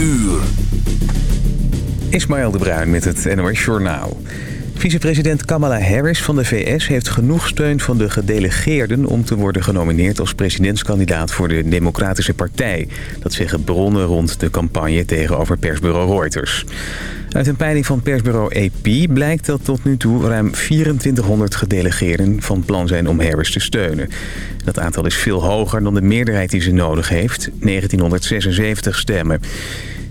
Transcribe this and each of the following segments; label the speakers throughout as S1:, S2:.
S1: uur.
S2: Ismaël de Bruin met het NOS Journaal. Vicepresident Kamala Harris van de VS heeft genoeg steun van de gedelegeerden... om te worden genomineerd als presidentskandidaat voor de Democratische Partij. Dat zeggen bronnen rond de campagne tegenover persbureau Reuters. Uit een peiling van persbureau AP blijkt dat tot nu toe ruim 2400 gedelegeerden van plan zijn om Harris te steunen. Dat aantal is veel hoger dan de meerderheid die ze nodig heeft, 1976 stemmen.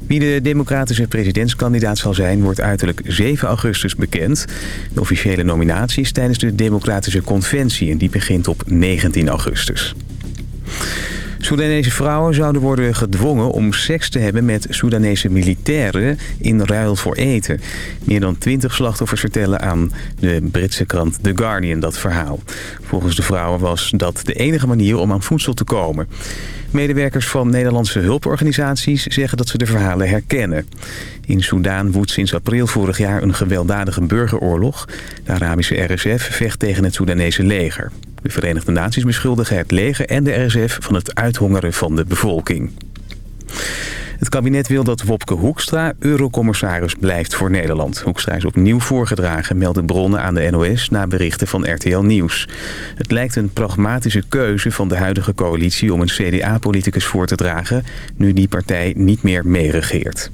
S2: Wie de democratische presidentskandidaat zal zijn... wordt uiterlijk 7 augustus bekend. De officiële nominaties tijdens de democratische conventie... en die begint op 19 augustus. Soedanese vrouwen zouden worden gedwongen om seks te hebben met Soedanese militairen in ruil voor eten. Meer dan twintig slachtoffers vertellen aan de Britse krant The Guardian dat verhaal. Volgens de vrouwen was dat de enige manier om aan voedsel te komen. Medewerkers van Nederlandse hulporganisaties zeggen dat ze de verhalen herkennen. In Soedan woedt sinds april vorig jaar een gewelddadige burgeroorlog. De Arabische RSF vecht tegen het Soedanese leger. De Verenigde Naties beschuldigen het leger en de RSF van het uithongeren van de bevolking. Het kabinet wil dat Wopke Hoekstra eurocommissaris blijft voor Nederland. Hoekstra is opnieuw voorgedragen, melden bronnen aan de NOS... na berichten van RTL Nieuws. Het lijkt een pragmatische keuze van de huidige coalitie... om een CDA-politicus voor te dragen... nu die partij niet meer meeregeert.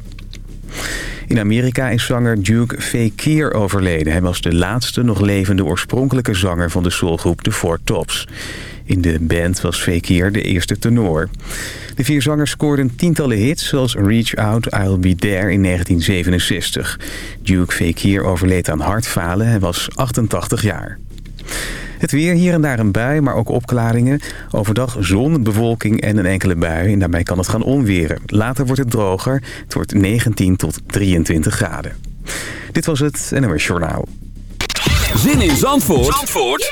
S2: In Amerika is zanger Duke Fakir overleden. Hij was de laatste nog levende oorspronkelijke zanger van de soulgroep The Four Tops. In de band was Fakir de eerste tenor. De vier zangers scoorden tientallen hits zoals Reach Out, I'll Be There in 1967. Duke Fakir overleed aan hartfalen. Hij was 88 jaar. Het weer, hier en daar een bui, maar ook opklaringen. Overdag zon, bewolking en een enkele bui. En daarbij kan het gaan onweren. Later wordt het droger. Het wordt 19 tot 23 graden. Dit was het NOS Journaal.
S1: Zin in Zandvoort, Zandvoort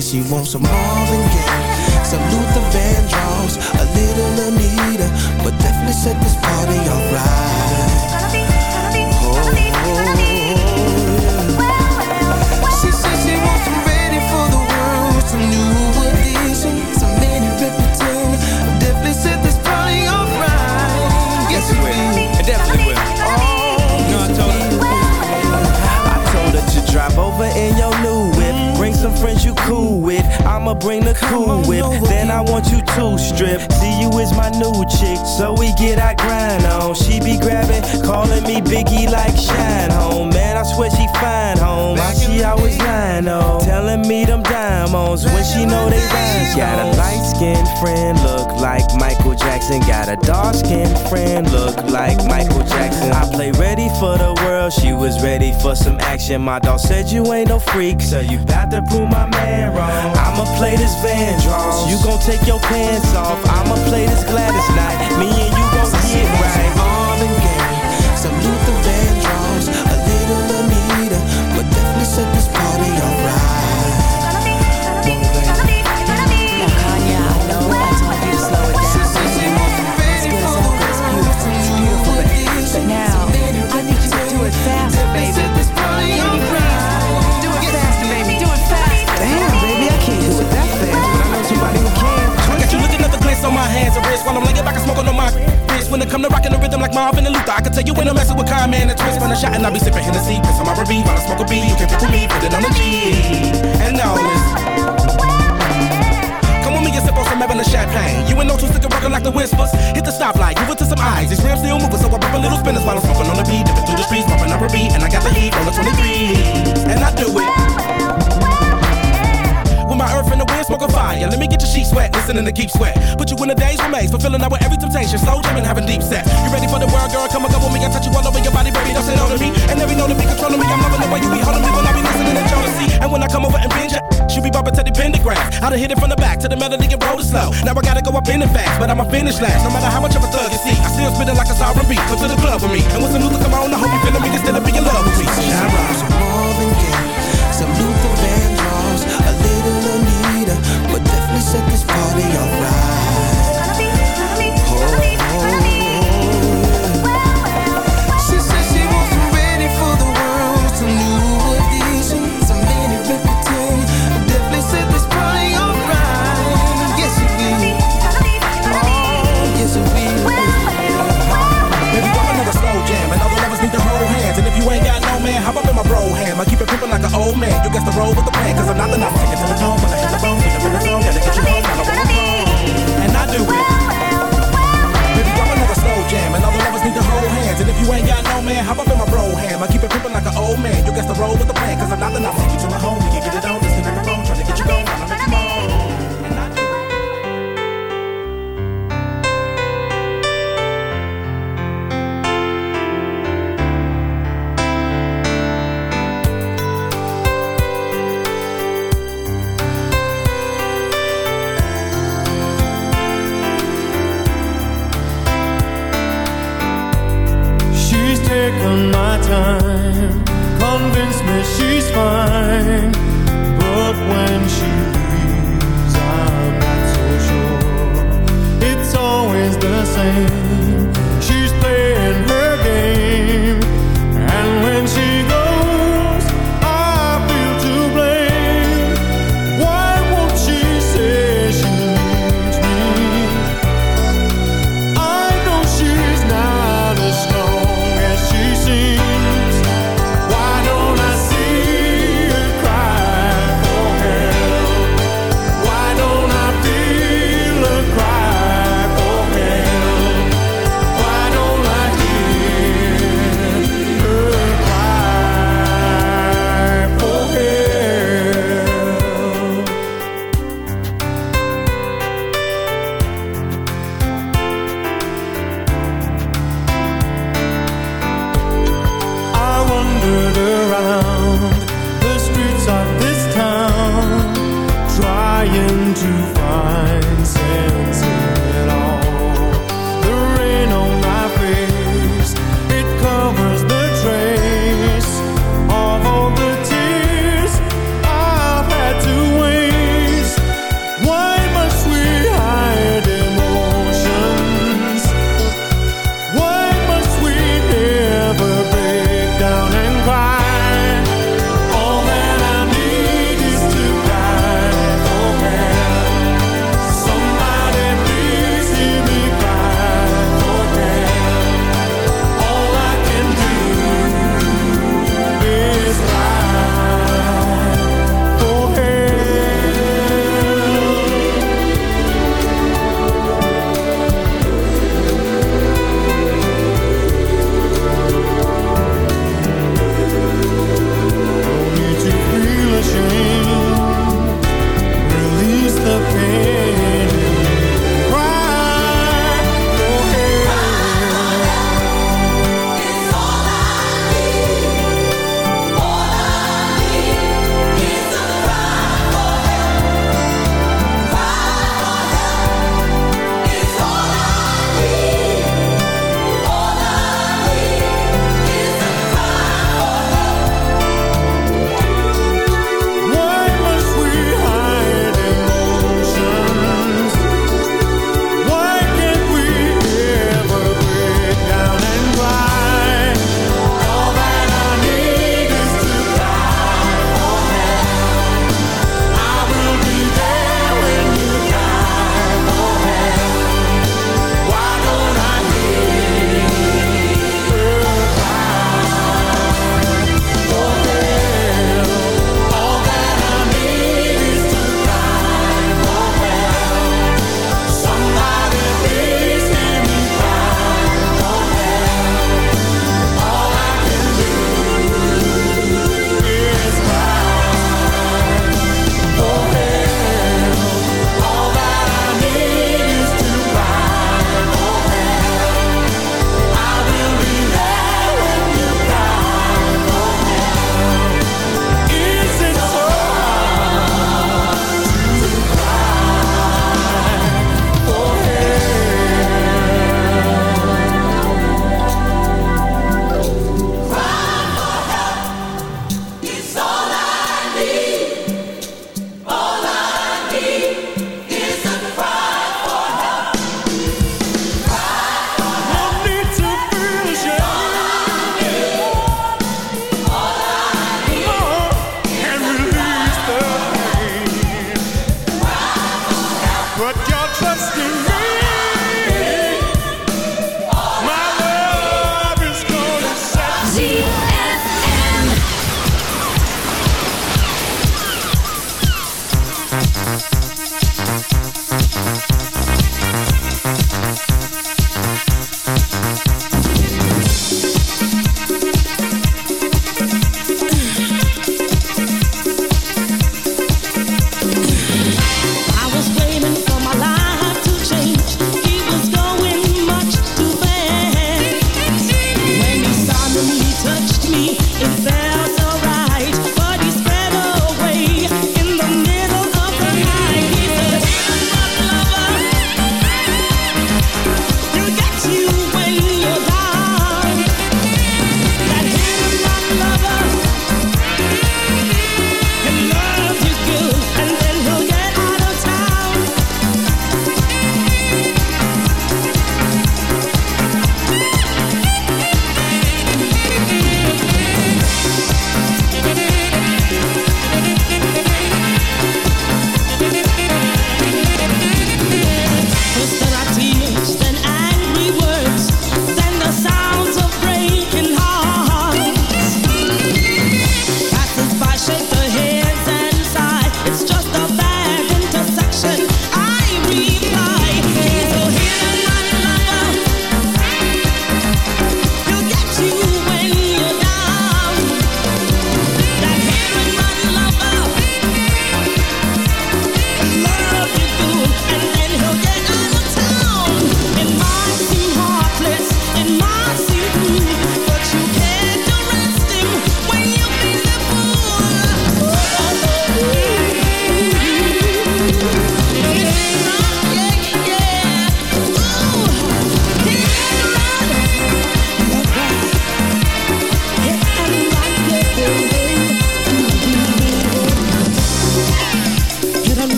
S3: said she wants some more.
S4: Like Michael Jackson. Got a dark skinned friend, look like Michael Jackson. I play ready for the world, she was ready for some action. My dog said you ain't no freak, so you got to prove my man wrong. I'ma play this Vandross, you gon' take your pants off. I'ma play this Gladys night, me and you gon' get right.
S5: Hands and wrists while I'm laying back and smoking on my wrist. When it come to rocking the rhythm like Marvin and Luther, I can tell you when I'm messing with Kyle, man, and twist. When I shot and I be sipping Hennessy, piss on my R&B while I smoke a B. You can pick with me, put it on the G. And now with me and sip on some and champagne. You ain't no two stick rockin' like the whispers. Hit the stoplight, you to some eyes. These rims still moving, so I pop a little spinners while I'm smoking on the beat. Dipping through the streets, bumping up a beat, and I got the heat on the 23. And I do it. My earth and the wind, smoking fire. Let me get your sheets wet, listening to keep sweat. Put you in a daze remains, fulfilling out with every temptation. Slow jamming, having deep sex. You ready for the world, girl? Come and go with me. I touch you all over your body, baby. Don't say no to me. And every know to be controlling me. I'm loving the way you be holding me when I be listening to jealousy. And when I come over and binge, she be bumping to the pentagram. I done hit it from the back to the melody and roll it slow. Now I gotta go up in it fast, but I'ma finish last. No matter how much of a thug you see, I still spinning like a sovereign beat. Come to the club with me. And when some Luther come on, I hope you feeling me. Instead of being in love with me. Shine.
S6: Some set this party alright.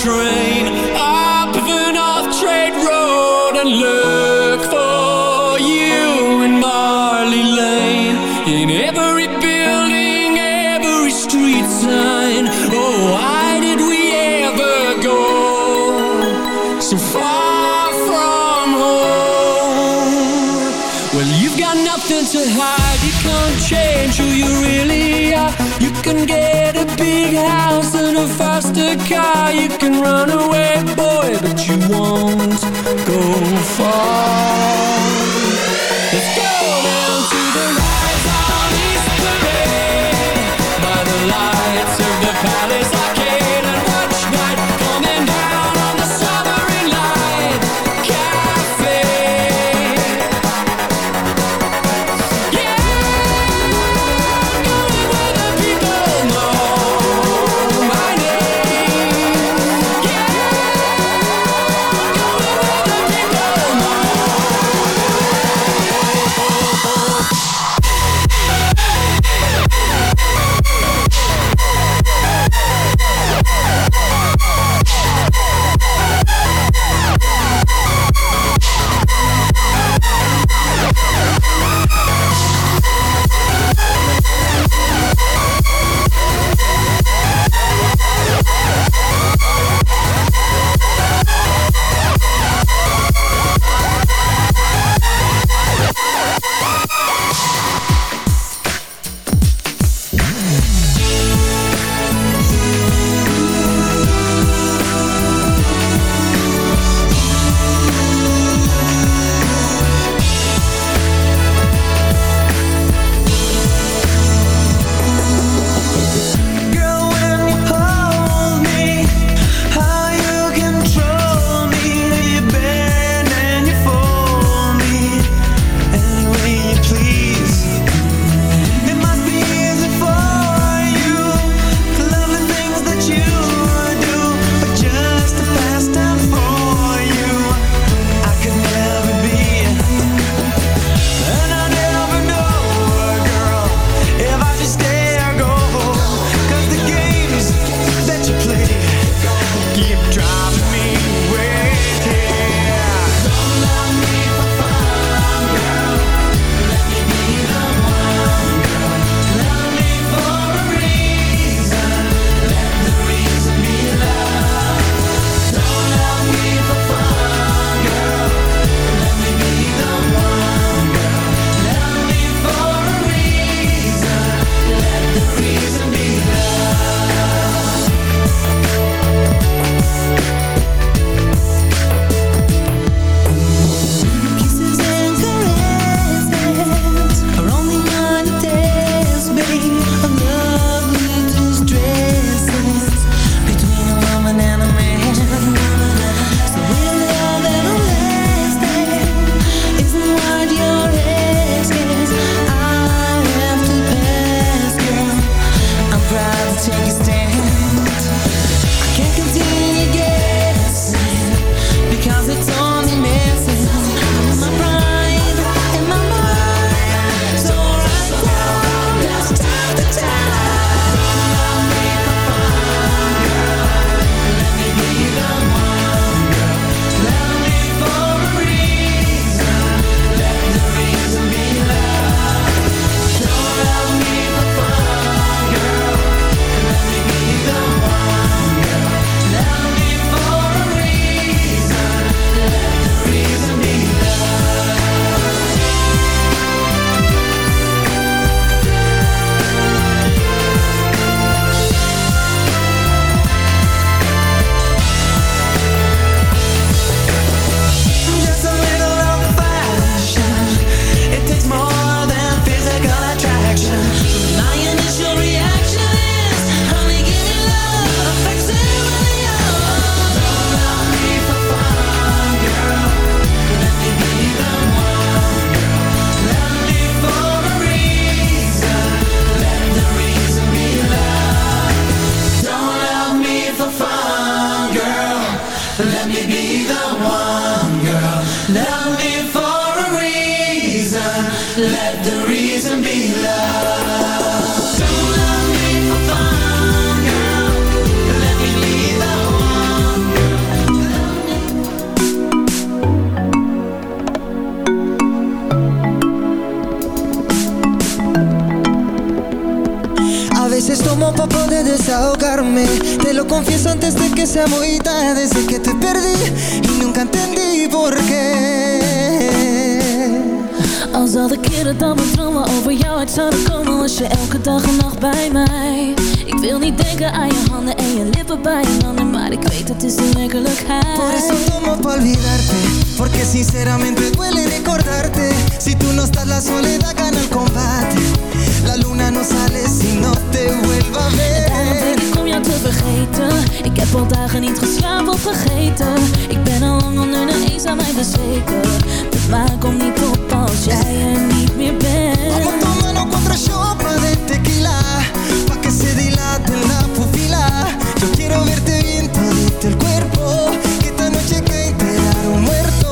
S7: train. A
S8: veces tomo pa' poder desahogarme. Te lo confieso antes de que sea muy tarde. Desde que te perdí y nunca entendí por qué.
S9: Al de keren dat mijn dromen over jou uit zouden komen Was je elke dag en nacht bij mij Ik wil niet denken aan je handen en je lippen bij een ander Maar ik weet het is de werkelijkheid.
S8: Por eso tomo pa' olvidarte Porque sinceramente duele recordarte. Si tú no estás la soledad gana el combate. La luna no sale si no te vuelva a ver.
S9: Ik om jou te vergeten. Ik heb al dagen niet geslapen of vergeten. Ik ben al lang onder de eens aan mij bezweken. De maan komt niet op als jij er niet meer
S8: Vamos
S9: bent.
S8: Tomando shots de tequila Pa' que se dilate la pupila. Yo quiero verte bien todito el cuerpo Que esta noche que enterar un muerto.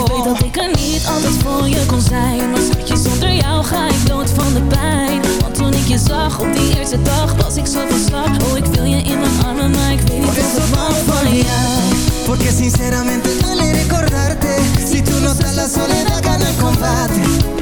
S9: Ik weet dat ik er niet altijd voor je kon zijn. Maar schatje, zonder jou ga ik dood van de pijn. Want toen ik je zag op die eerste dag Was ik zo van slag Oh, ik wil je in mijn armen Maar ik weet niet of ik
S8: pa'
S9: van jou.
S8: Porque sinceramente duele recordarte. Si tú no estás la soledad gana el combate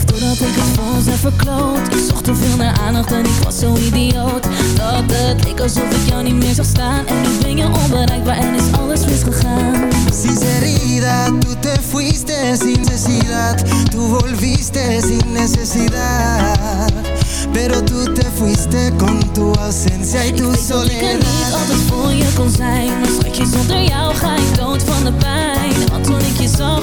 S9: Ik doordat ik het voor ons heb verkloot. Ik zocht te veel naar aandacht en ik was zo idioot. Dat het leek alsof ik jou niet meer zag staan. En nu ben je onbereikbaar en is alles misgegaan.
S8: Sinceridad, tú te fuiste sin necesidad. Tú volviste sin necesidad. Pero tú te fuiste con tu ausencia y
S9: Ik
S8: tu
S9: weet dat ik niet
S8: soledad.
S9: altijd voor je kon zijn. Maar schatje, zonder jou ga ik dood van de pijn. Want toen ik je zag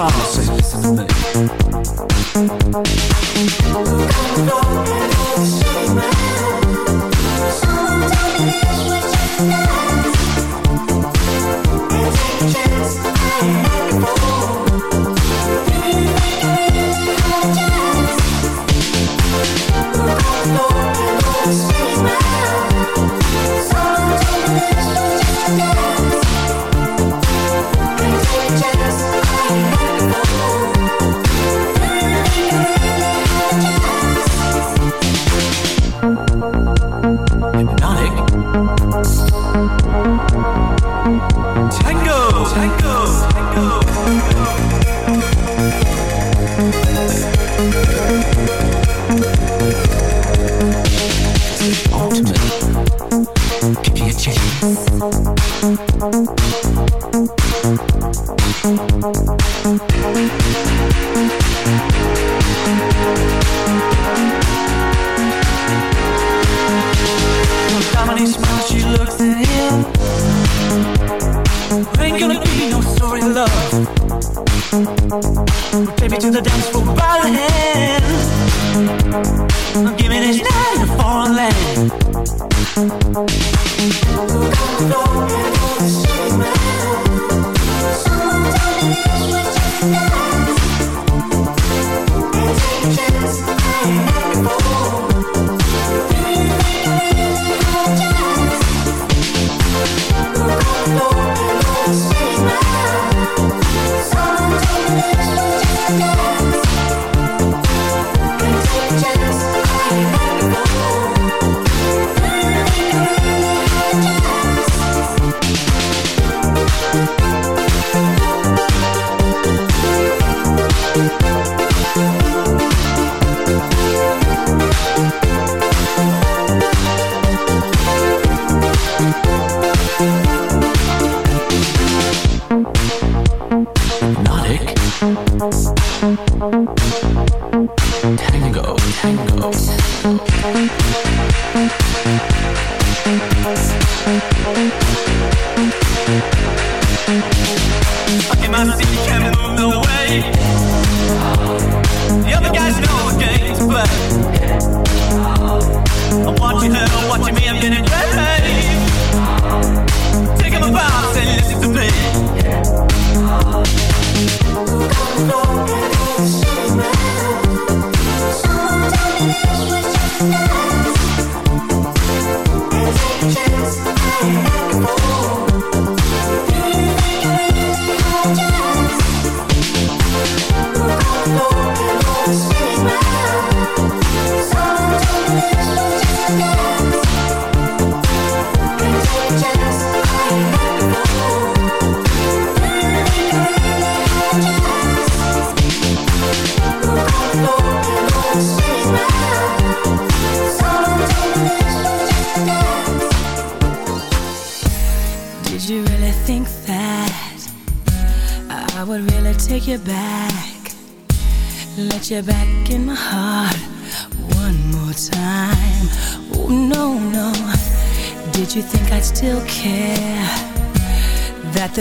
S10: Oh,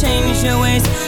S11: change your ways.